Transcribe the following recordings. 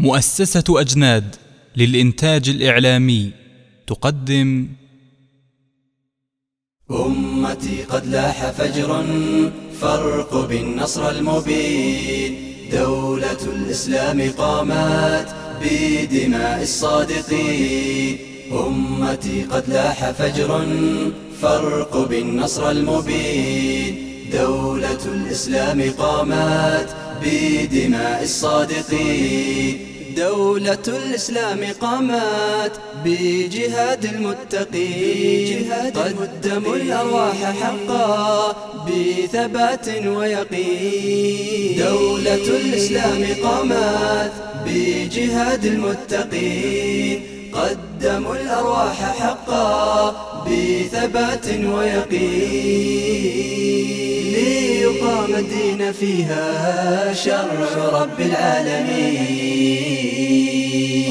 مؤسسة أجناد للإنتاج الإعلامي تقدم. أمتي قد لاح فجر فرق بالنصر المبين. دولة الإسلام قامت بدماء الصادقين. أمتي قد لاح فجر فرق بالنصر المبين. دولة الإسلام قامت بدماء الصادقين. دولة الإسلام قامت بجهاد المتقين. قدموا الأرواح حقا بثبات ويقين. دولة الإسلام قامت بجهاد المتقين. قدموا الأرواح حقا بثبات ويقين. ليقام الدين فيها شرع رب العالمين.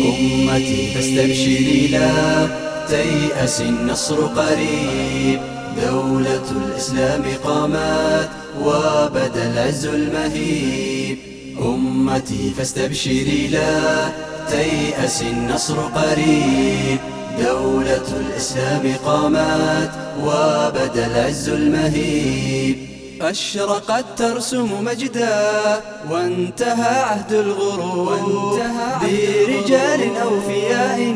أمتي فاستبشري لا تيأس النصر قريب. دولة الإسلام قامت وبدا العز المهيب أمتي فاستبشري لا تيأس النصر قريب. دولة الإسلام قامت وبدا العز المهيب أشرقت ترسم مجدا وانتهى عهد الغرور برجال أوفياء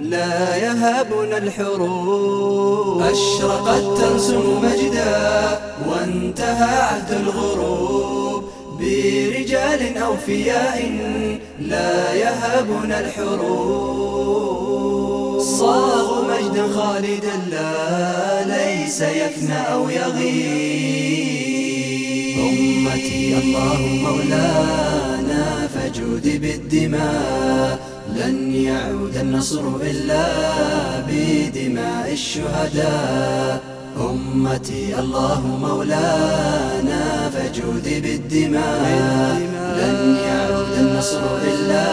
لا يهابون الحروب. أشرقت ترسم مجدا وانتهى عهد الغروب. برجال أوفياء لا يهابون الحروب. صاغوا مجدا خالدا لا ليس يفنى أو يغيب. أمتي الله مولانا فجود بالدماء. لن يعود النصر إلا بدماء الشهداء. أمتي الله مولانا فجود بالدماء. النصر إلا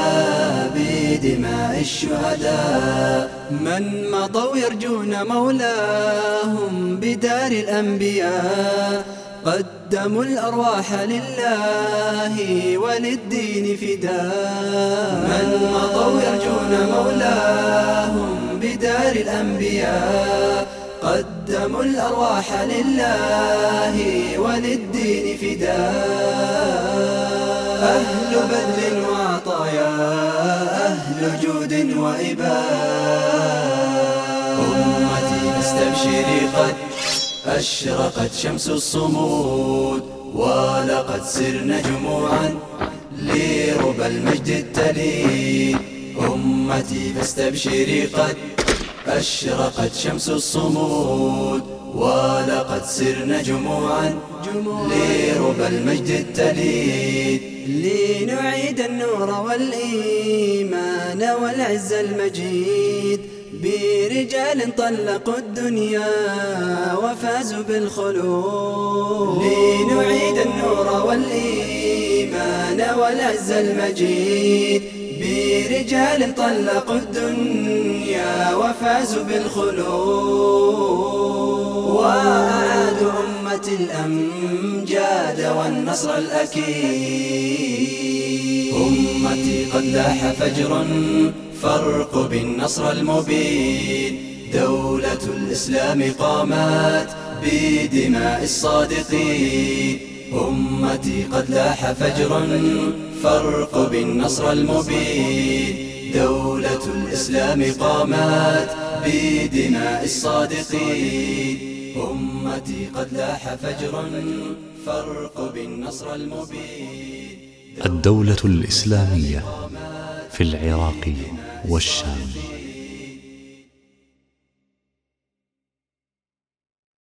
بدماء الشهداء. من مضوا يرجون مولاهم بدار الأنبياء. قدموا الأرواح لله وللدين فداء. من مضوا يرجون مولاهم بدار الأنبياء. قدموا الأرواح لله وللدين فداء. أهل بذل وعطايا أهل جود وإباء. أمتي فاستبشري قد أشرقت شمس الصمود ولقد سرنا جموعا لربى المجد التليد. أمتي فاستبشري قد أشرقت شمس الصمود ولقد سرنا جموعا لربى المجد التليد. لنعيد النور والإيمان والعز المجيد. برجال طلقوا الدنيا وفازوا بالخلود. لنعيد النور والإيمان والعز المجيد. برجال طلقوا الدنيا وفازوا بالخلود. وأعادوا أمة الأمجاد والنصر الأكيد. أمتي قد لاح فجر فرق بالنصر المبين دولة الإسلام قامت بدماء الصادقين. أمتي قد لاح فجر فرق بالنصر المبين دولة الإسلام قامت بدماء الصادقين. أمتي قد لاح فجر فرق بالنصر المبين. الدولة الإسلامية في العراق والشام.